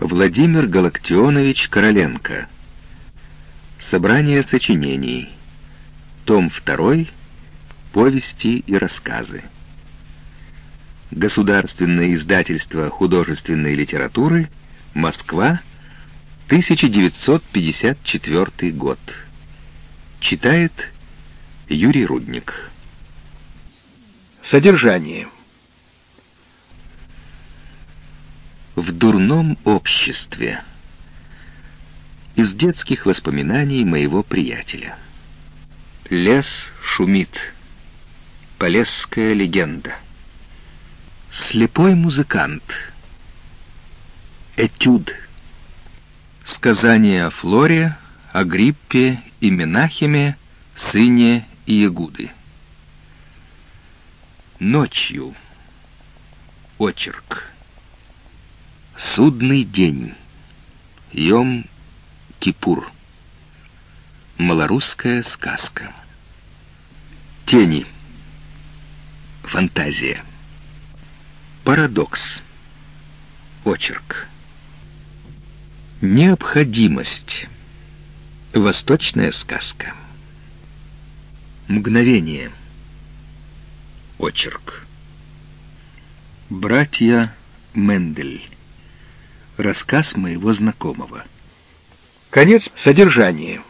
Владимир Галактионович Короленко. Собрание сочинений. Том 2. Повести и рассказы. Государственное издательство художественной литературы. Москва. 1954 год. Читает Юрий Рудник. Содержание. В дурном обществе. Из детских воспоминаний моего приятеля. Лес шумит. Полесская легенда. Слепой музыкант. Этюд. Сказание о Флоре, о Гриппе и Менахеме, сыне Иегуды. Ночью. Очерк. Судный день. Йом-Кипур. Малорусская сказка. Тени. Фантазия. Парадокс. Очерк. Необходимость. Восточная сказка. Мгновение. Очерк. Братья Мендель. Рассказ моего знакомого. Конец содержания.